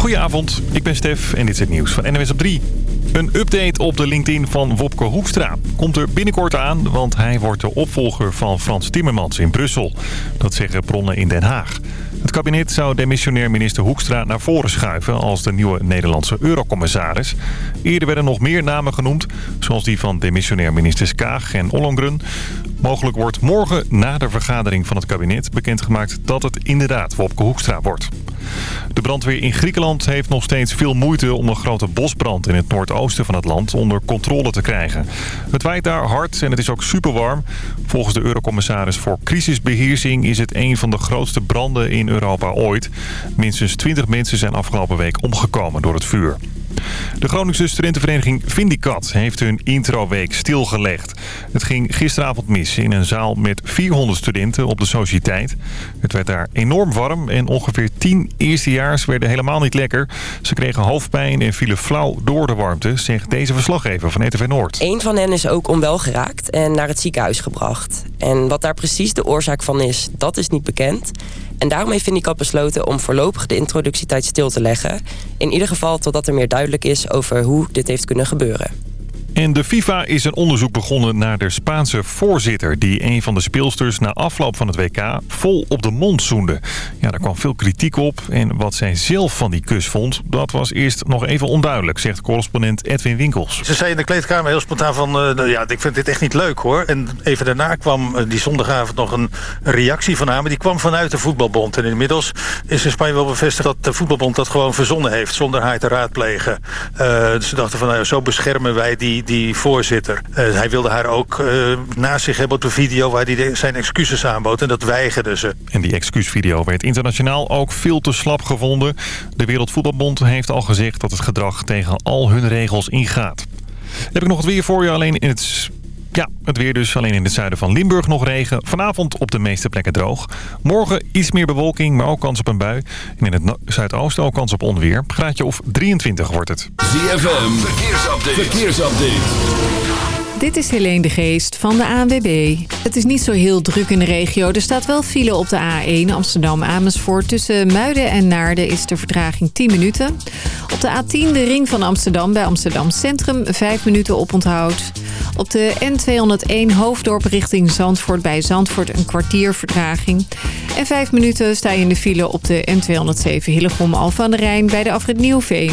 Goedenavond, ik ben Stef en dit is het nieuws van NWS op 3. Een update op de LinkedIn van Wopke Hoekstra komt er binnenkort aan... want hij wordt de opvolger van Frans Timmermans in Brussel. Dat zeggen bronnen in Den Haag. Het kabinet zou demissionair minister Hoekstra naar voren schuiven... als de nieuwe Nederlandse eurocommissaris. Eerder werden nog meer namen genoemd... zoals die van demissionair ministers Kaag en Ollongren. Mogelijk wordt morgen na de vergadering van het kabinet bekendgemaakt... dat het inderdaad Wopke Hoekstra wordt. De brandweer in Griekenland heeft nog steeds veel moeite om een grote bosbrand in het noordoosten van het land onder controle te krijgen. Het waait daar hard en het is ook super warm. Volgens de eurocommissaris voor crisisbeheersing is het een van de grootste branden in Europa ooit. Minstens 20 mensen zijn afgelopen week omgekomen door het vuur. De Groningse studentenvereniging Vindicat heeft hun introweek stilgelegd. Het ging gisteravond mis in een zaal met 400 studenten op de sociëteit. Het werd daar enorm warm en ongeveer 10 eerstejaars werden helemaal niet lekker. Ze kregen hoofdpijn en vielen flauw door de warmte, zegt deze verslaggever van ETV Noord. Een van hen is ook onwel geraakt en naar het ziekenhuis gebracht. En wat daar precies de oorzaak van is, dat is niet bekend. En daarom heeft Vindicat besloten om voorlopig de introductietijd stil te leggen. In ieder geval totdat er meer duidelijk is over hoe dit heeft kunnen gebeuren. En de FIFA is een onderzoek begonnen naar de Spaanse voorzitter... die een van de speelsters na afloop van het WK vol op de mond zoende. Ja, daar kwam veel kritiek op. En wat zij zelf van die kus vond, dat was eerst nog even onduidelijk... zegt correspondent Edwin Winkels. Ze zei in de kleedkamer heel spontaan van... Uh, ja, ik vind dit echt niet leuk hoor. En even daarna kwam uh, die zondagavond nog een reactie van haar... maar die kwam vanuit de voetbalbond. En inmiddels is in Spanje wel bevestigd dat de voetbalbond dat gewoon verzonnen heeft... zonder haar te raadplegen. Uh, ze dachten van, nou, zo beschermen wij die die, voorzitter. Uh, hij wilde haar ook uh, naast zich hebben op de video... waar hij zijn excuses aanbood en dat weigerde ze. En die excuusvideo werd internationaal ook veel te slap gevonden. De Wereldvoetbalbond heeft al gezegd dat het gedrag tegen al hun regels ingaat. Heb ik nog wat weer voor je, alleen in het ja, het weer dus. Alleen in het zuiden van Limburg nog regen. Vanavond op de meeste plekken droog. Morgen iets meer bewolking, maar ook kans op een bui. En in het zuidoosten ook kans op onweer. Graadje of 23 wordt het. ZFM, verkeersupdate. verkeersupdate. Dit is Helene de Geest van de ANWB. Het is niet zo heel druk in de regio. Er staat wel file op de A1 Amsterdam-Amersfoort. Tussen Muiden en Naarden is de vertraging 10 minuten. Op de A10 de ring van Amsterdam bij Amsterdam Centrum 5 minuten oponthoud. Op de N201 Hoofddorp richting Zandvoort bij Zandvoort een kwartier vertraging. En 5 minuten sta je in de file op de N207 Hillegom Alphen aan de Rijn bij de afrit Nieuwveen.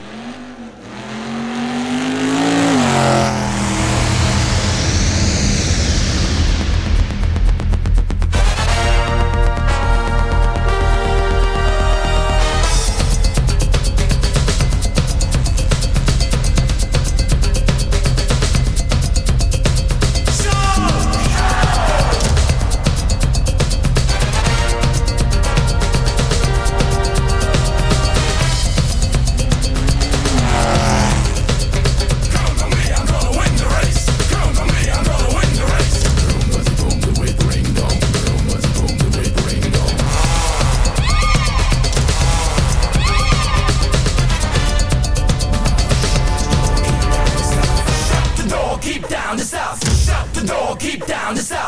on the side.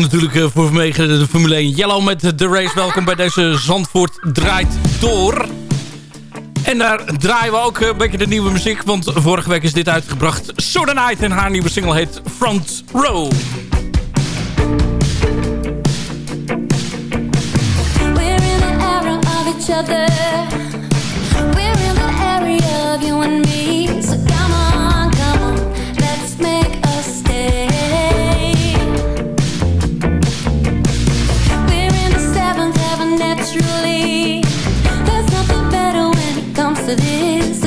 Natuurlijk eh, voor vanwege de Formule 1 Yellow met de race. Welkom bij deze Zandvoort draait door. En daar draaien we ook een beetje de nieuwe muziek. Want vorige week is dit uitgebracht. Soda Night en haar nieuwe single heet Front Row. Other. We're in the area of you and me. So come on, come on. Let's make a stay. after this.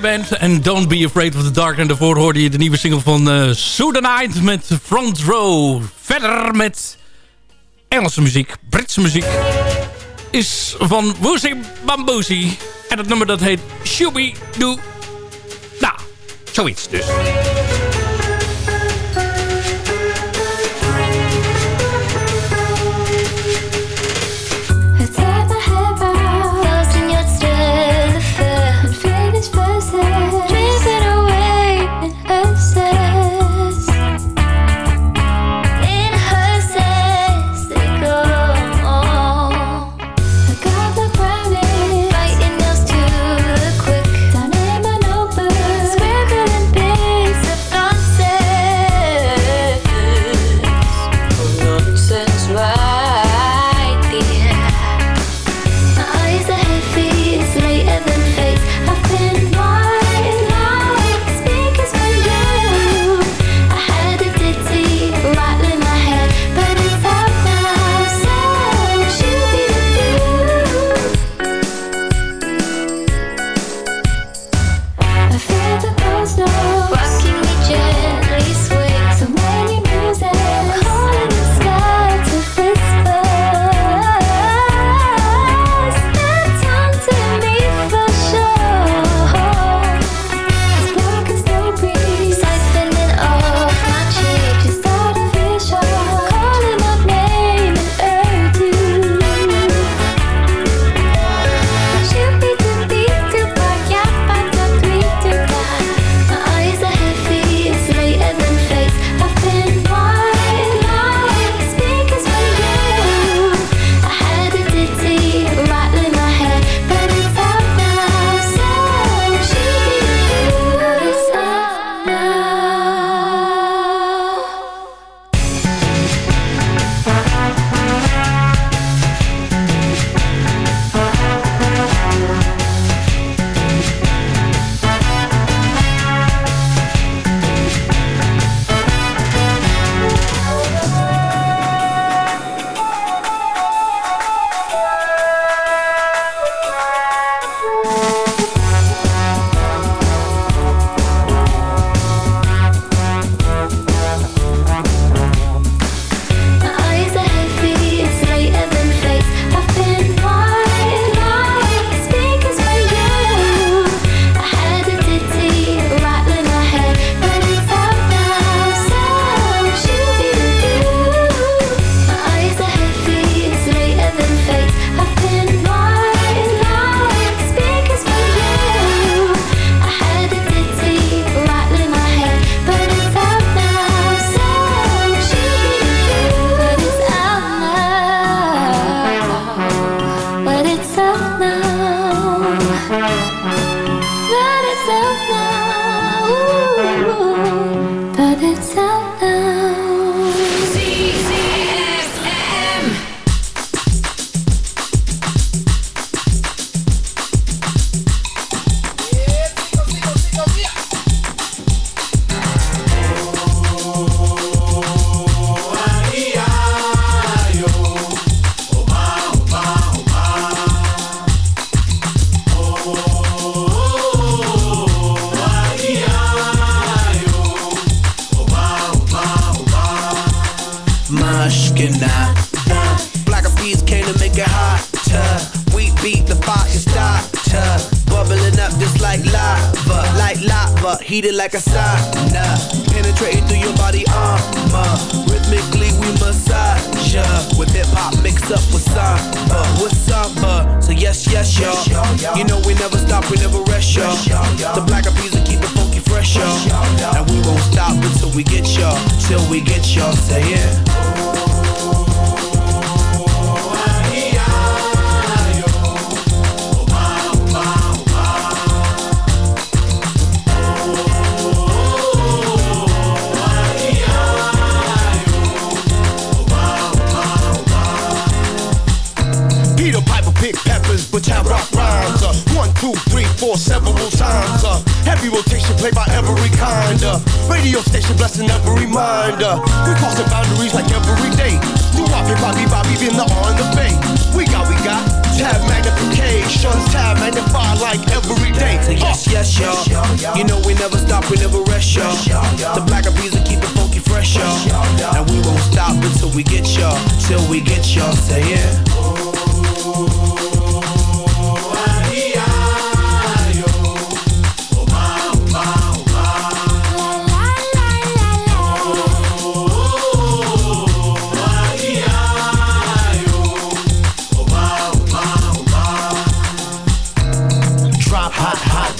Band en Don't Be Afraid of the Dark. En daarvoor hoorde je de nieuwe single van uh, Night met Front Row. Verder met Engelse muziek, Britse muziek. Is van Woozy Bamboozy. En het nummer dat heet Shooby Doo. Nou, zoiets dus. like a side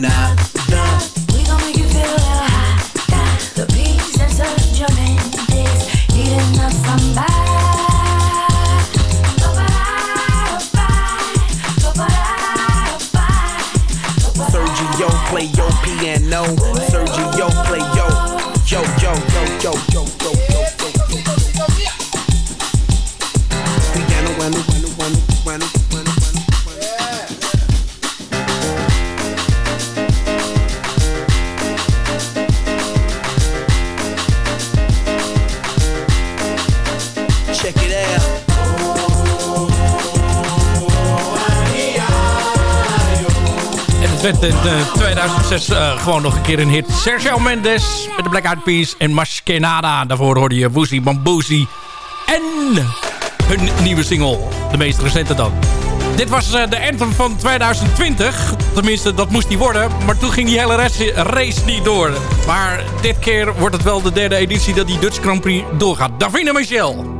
night 2006 eh, gewoon nog een keer een hit. Sergio Mendes met de Black Eyed Peas en Maskenada. Daarvoor hoorde je Woozy Bamboozy. En hun nieuwe single, de meest recente dan. Dit was eh, de anthem van 2020. Tenminste, dat moest die worden. Maar toen ging die hele race, race niet door. Maar dit keer wordt het wel de derde editie dat die Dutch Grand Prix doorgaat. Davina Michel.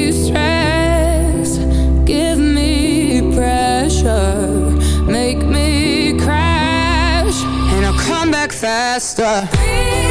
faster. Breathe.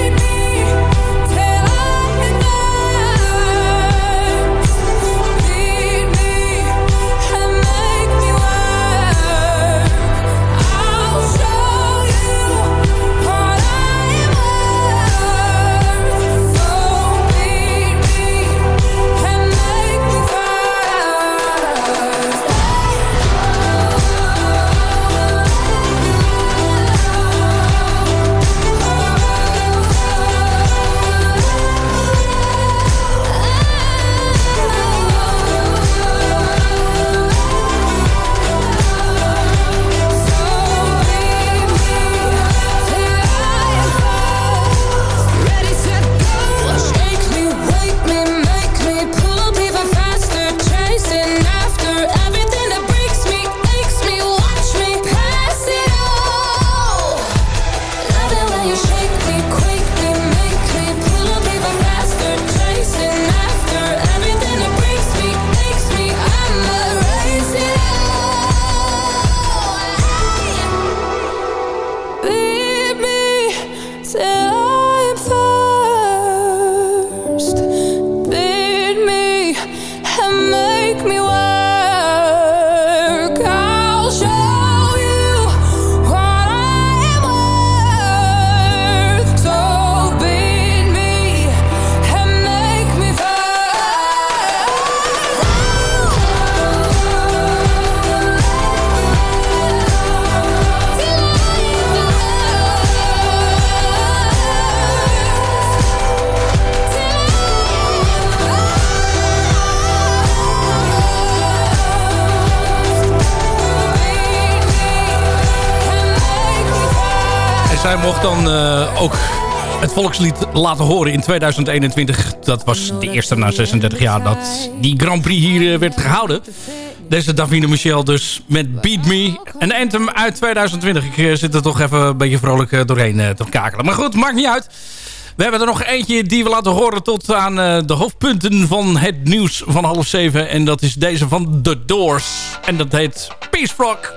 Mocht dan uh, ook het volkslied laten horen in 2021. Dat was de eerste na 36 jaar dat die Grand Prix hier uh, werd gehouden. Deze Davine Michel dus met Beat Me. Een anthem uit 2020. Ik uh, zit er toch even een beetje vrolijk doorheen te kakelen. Maar goed, maakt niet uit. We hebben er nog eentje die we laten horen tot aan de hoofdpunten van het nieuws van half zeven. En dat is deze van The Doors. En dat heet Peace Rock.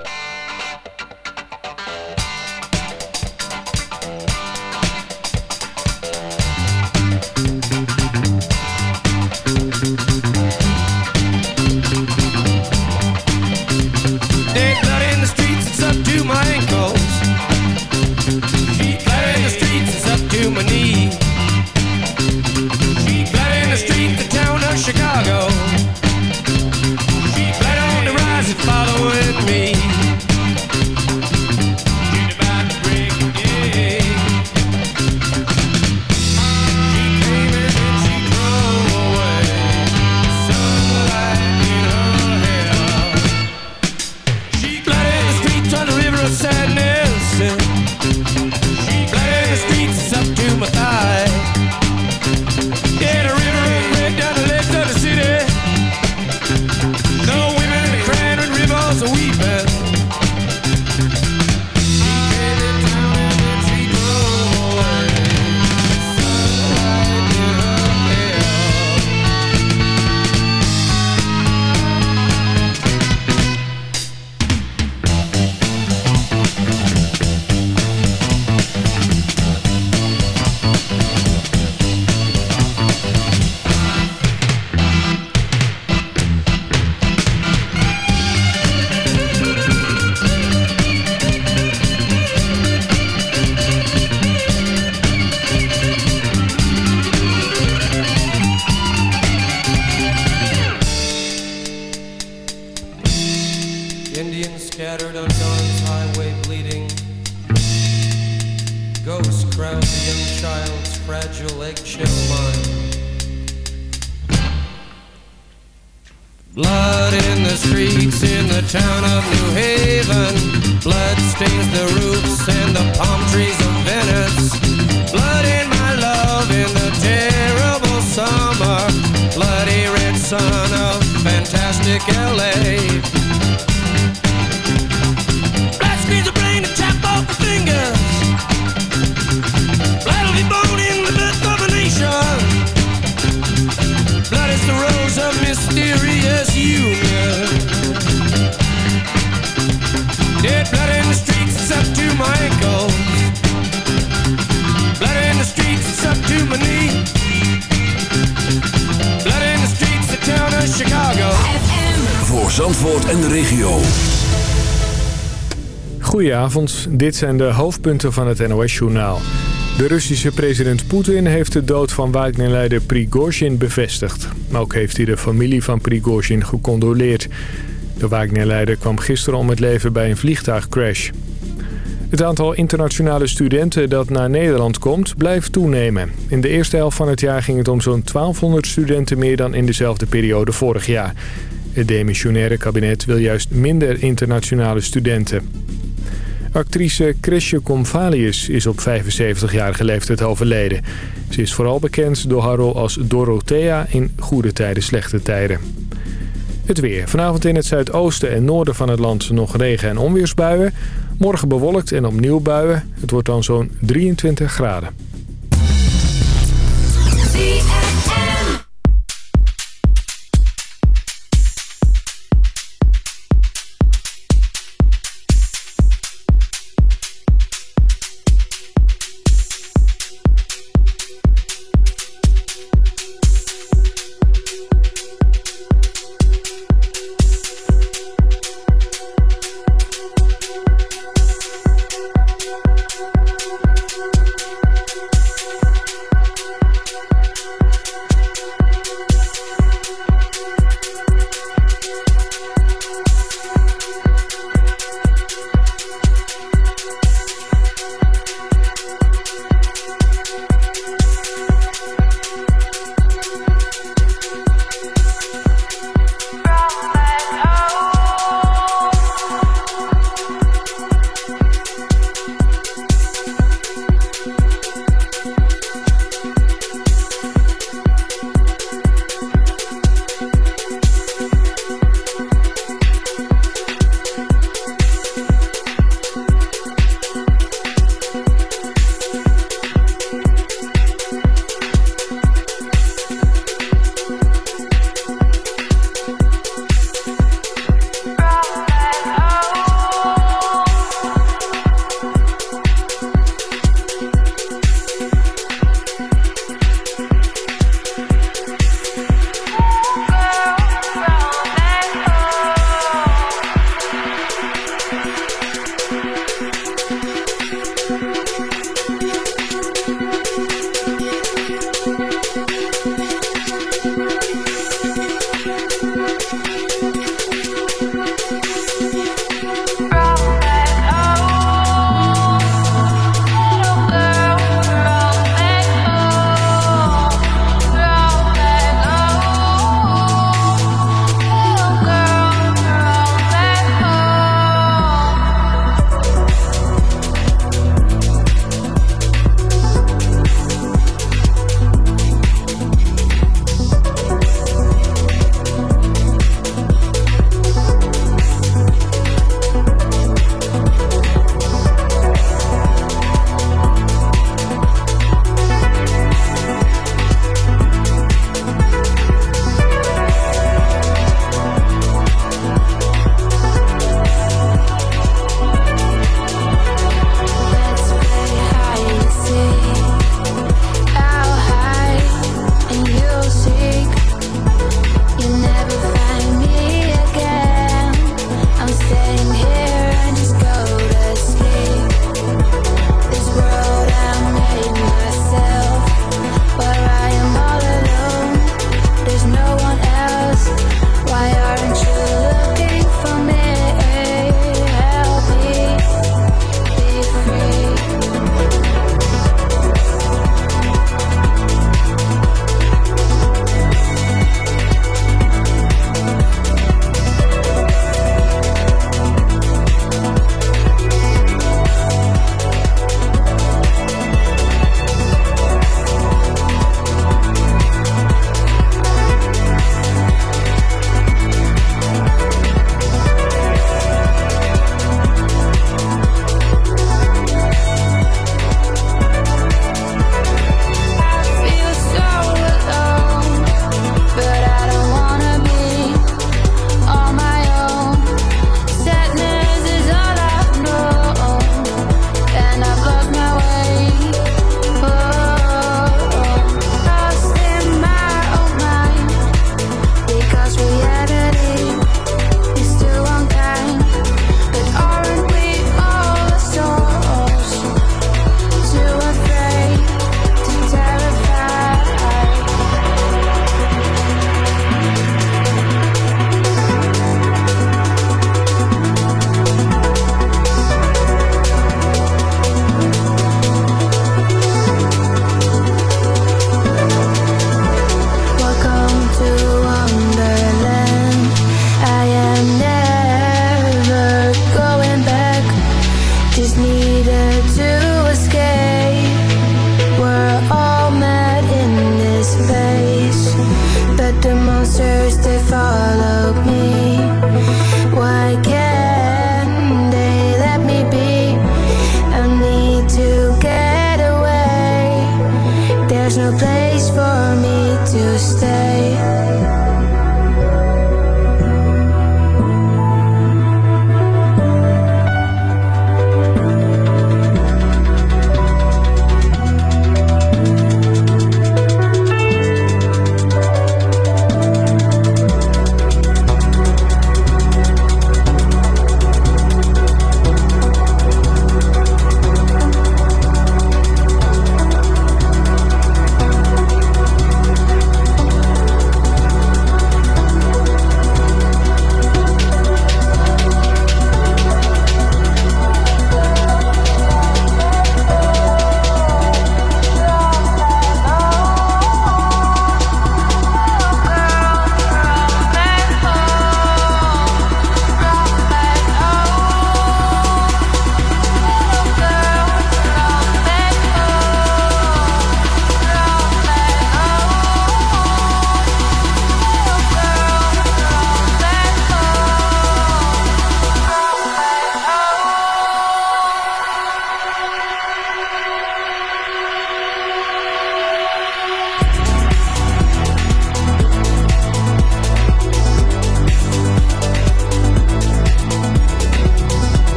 Goedenavond, dit zijn de hoofdpunten van het NOS-journaal. De Russische president Poetin heeft de dood van Wagner-leider Prigozhin bevestigd. Ook heeft hij de familie van Prigozhin gecondoleerd. De Wagner-leider kwam gisteren om het leven bij een vliegtuigcrash. Het aantal internationale studenten dat naar Nederland komt blijft toenemen. In de eerste helft van het jaar ging het om zo'n 1200 studenten meer dan in dezelfde periode vorig jaar. Het demissionaire kabinet wil juist minder internationale studenten. Actrice Chrisje Comvalius is op 75-jarige leeftijd overleden. Ze is vooral bekend door haar rol als Dorothea in Goede Tijden, Slechte Tijden. Het weer. Vanavond in het zuidoosten en noorden van het land nog regen- en onweersbuien. Morgen bewolkt en opnieuw buien. Het wordt dan zo'n 23 graden.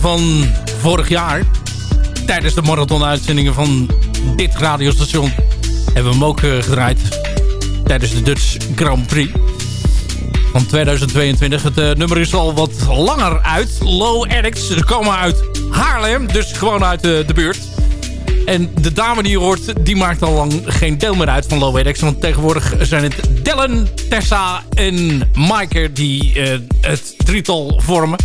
Van vorig jaar. Tijdens de marathon-uitzendingen van dit radiostation hebben we hem ook eh, gedraaid. Tijdens de Dutch Grand Prix van 2022. Het eh, nummer is al wat langer uit. Low Addicts. Ze komen uit Haarlem, dus gewoon uit eh, de buurt. En de dame die je hoort, die maakt al lang geen deel meer uit van Low Addicts. Want tegenwoordig zijn het Dylan, Tessa en Maaike die het drietal vormen.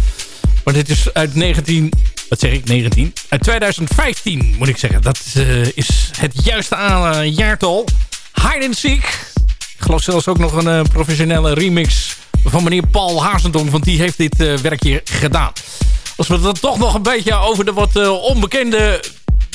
Maar dit is uit 19... Wat zeg ik? 19? Uit 2015 moet ik zeggen. Dat eh, is het juiste eh, jaartal. Hide and Seek. Ik geloof zelfs ook nog een eh, professionele remix van meneer Paul Hazendong. Want die heeft dit werkje gedaan. Als we dan toch nog een beetje over de wat onbekende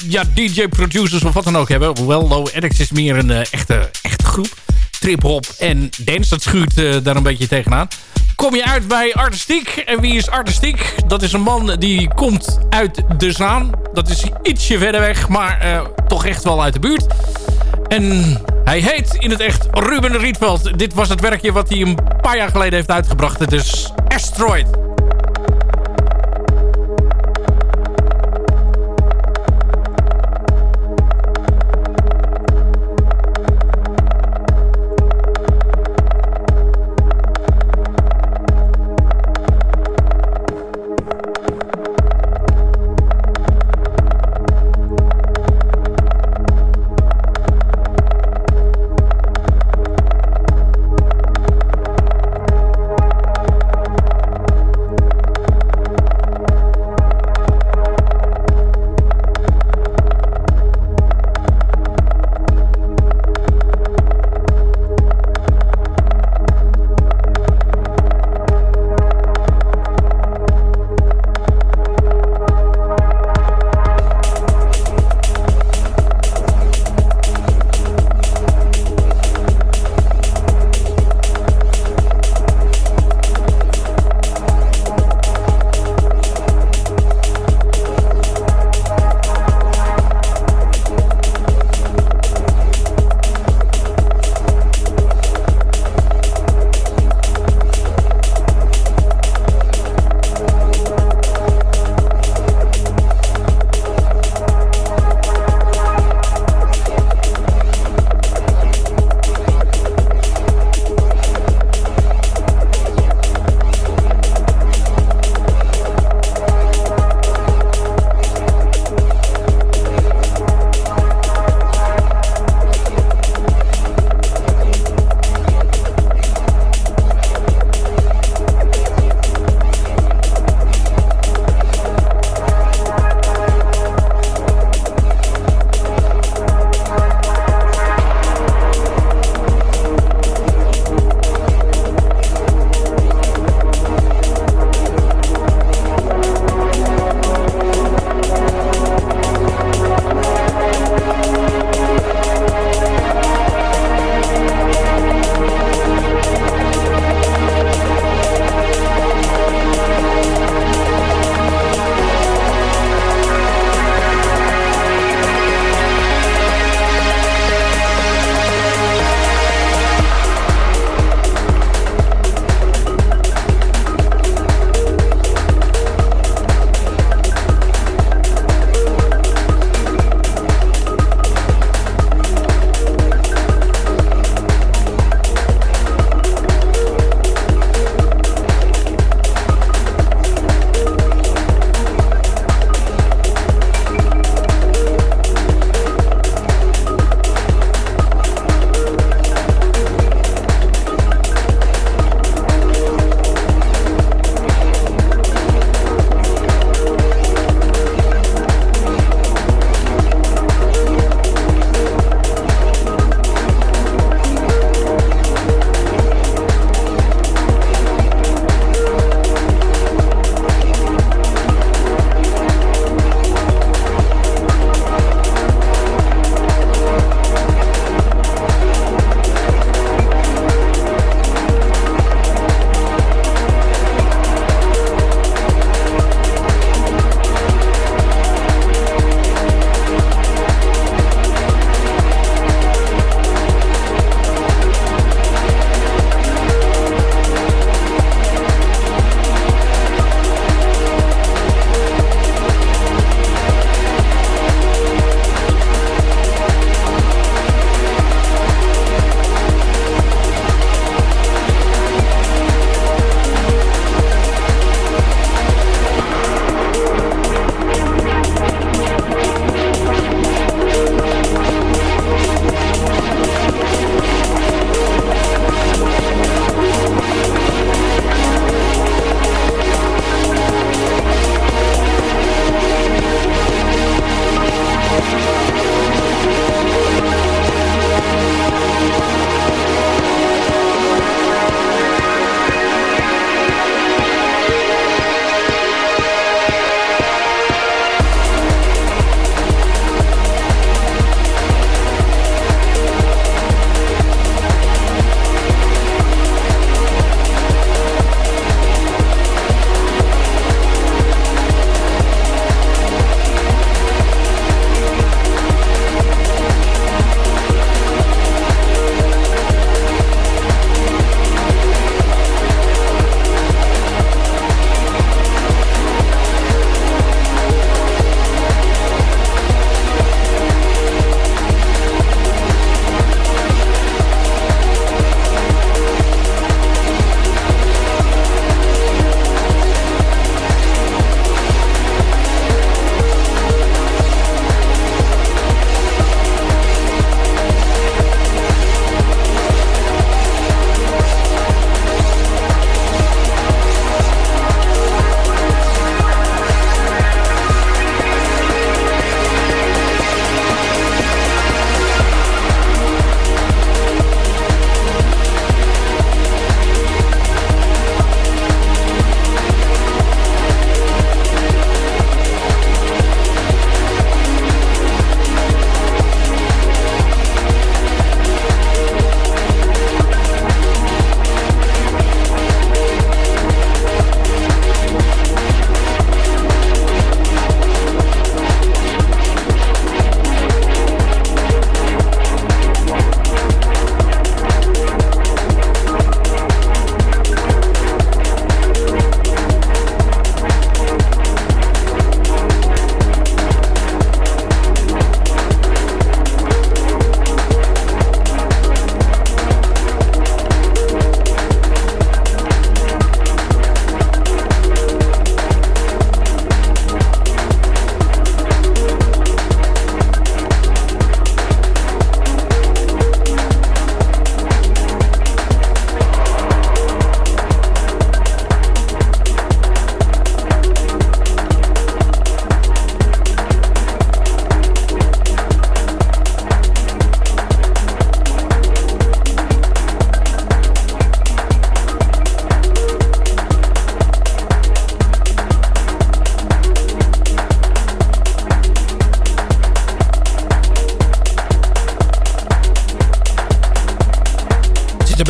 ja, DJ-producers of wat dan ook hebben. Hoewel Low Addicts is meer een echte, echte groep. Trip-hop en dance, dat schuurt eh, daar een beetje tegenaan. Kom je uit bij Artistiek. En wie is Artistiek? Dat is een man die komt uit de Zaan. Dat is ietsje verder weg, maar eh, toch echt wel uit de buurt. En hij heet in het echt Ruben Rietveld. Dit was het werkje wat hij een paar jaar geleden heeft uitgebracht. Het is Asteroid.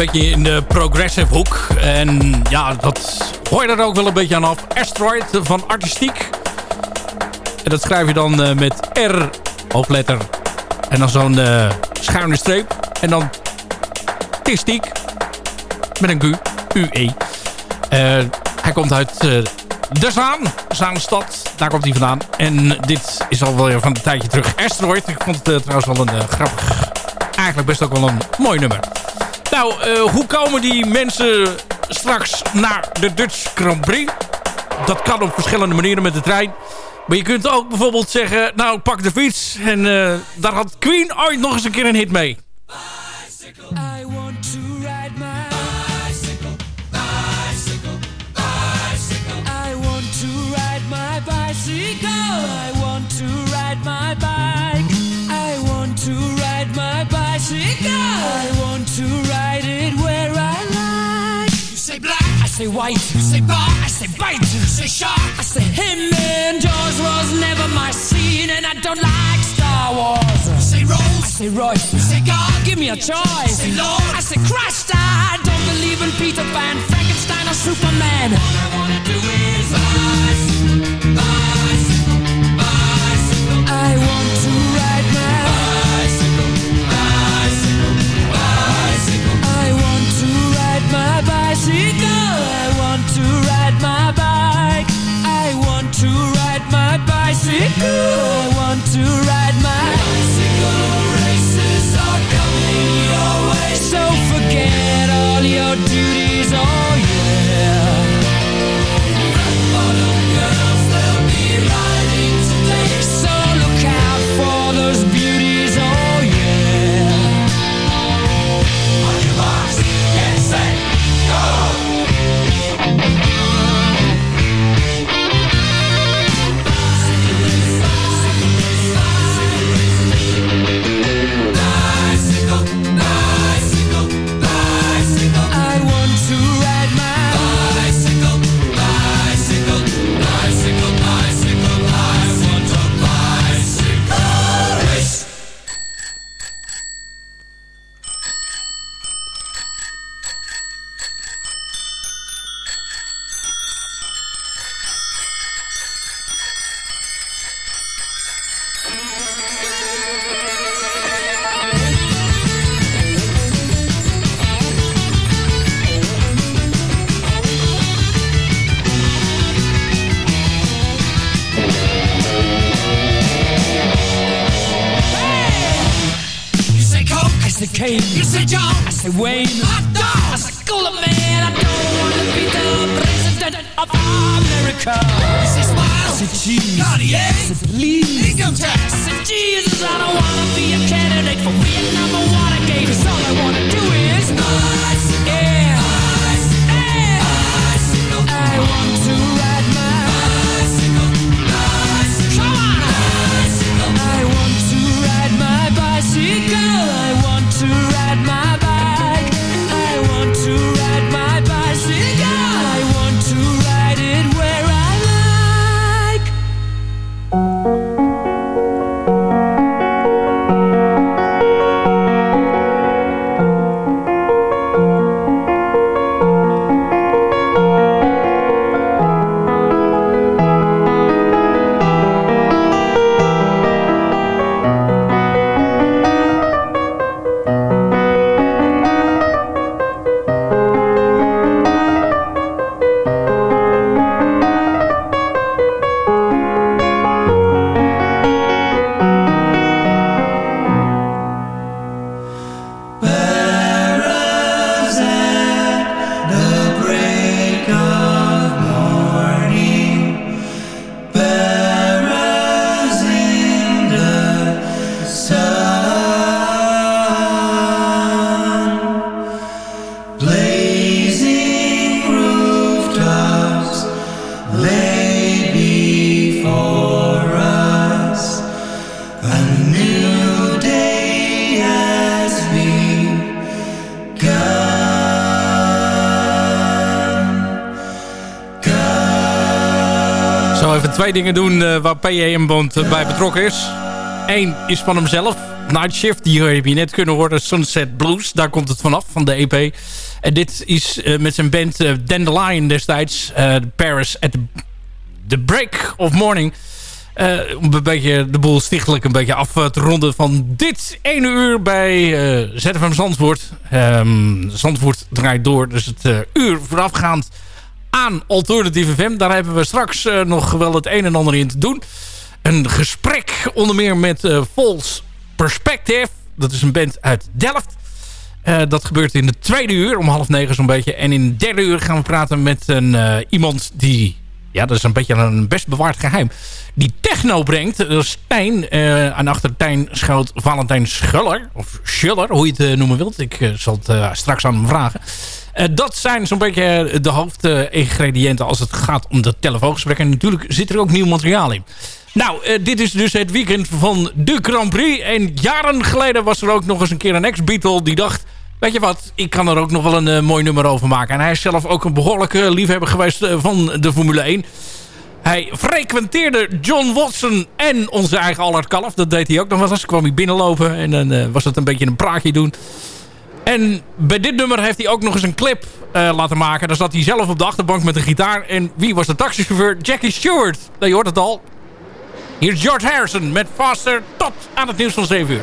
Beetje in de progressive hoek. En ja, dat hoor je er ook wel een beetje aan af. Asteroid van Artistiek. En dat schrijf je dan eh, met R, hoofdletter. En dan zo'n eh, schuine streep. En dan Artistiek. Met een Q. U-E. Eh, hij komt uit de Zaan. Zaanstad. Daar komt hij vandaan. En dit is al wel van een tijdje terug. Asteroid. Ik vond het trouwens wel een grappig... Eigenlijk best ook wel een mooi nummer. Nou, eh, hoe komen die mensen straks naar de Dutch Grand Prix? Dat kan op verschillende manieren met de trein. Maar je kunt ook bijvoorbeeld zeggen... Nou, pak de fiets. En eh, daar had Queen ooit nog eens een keer een hit mee. White. You say bar, I say bite. You say shark, I say him. And Jaws was never my scene, and I don't like Star Wars. You say Rose, I say Royce. You say God, give me a choice. say Lord, I say Christ. I don't believe in Peter Pan, Frankenstein, or Superman. All I wanna do is I want to ride dingen doen eh, waar PJM-bond bij betrokken is. Eén is van hemzelf. Night Shift, die heb je net kunnen horen. Sunset Blues, daar komt het vanaf, van de EP. En dit is eh, met zijn band uh, Dandelion destijds. eh, Paris at the, the Break of Morning. Eh, om een beetje de boel stichtelijk een beetje af eh, te ronden van dit ene uur bij eh ZFM Zandvoort. Ehm, Zandvoort draait door, dus het eh, uur voorafgaand aan Alternative FM. Daar hebben we straks eh, nog wel het een en ander in te doen. Een gesprek onder meer met eh False Perspective. Dat is een band uit Delft. Eh, dat gebeurt in de tweede uur, om half negen zo'n beetje. En in de derde uur gaan we praten met een, iemand die... Ja, dat is een beetje een best bewaard geheim. Die techno brengt. Dat is Tijn. eh en achter Tijn schuilt Valentijn Schuller. Of Schuller, hoe je het noemen wilt. Ik zal het straks aan hem vragen. Eh, dat zijn zo'n beetje de hoofdingrediënten als het gaat om de telefoongesprekken. En natuurlijk zit er ook nieuw materiaal in. Nou, eh, dit is dus het weekend van de Grand Prix. En jaren geleden was er ook nog eens een keer een ex-Beatle die dacht... Weet je wat, ik kan er ook nog wel een eh, mooi nummer over maken. En hij is zelf ook een behoorlijke liefhebber geweest eh, van de Formule 1. Hij frequenteerde John Watson en onze eigen Allard Kalf. Dat deed hij ook nog wel eens. kwam hij binnenlopen en dan eh, was het een beetje een praatje doen. En bij dit nummer heeft hij ook nog eens een clip eh, laten maken. Daar zat hij zelf op de achterbank met een gitaar. En wie was de taxichauffeur? Jackie Stewart. Nou, je hoort het al. Hier is George Harrison met Faster tot aan het nieuws van 7 uur.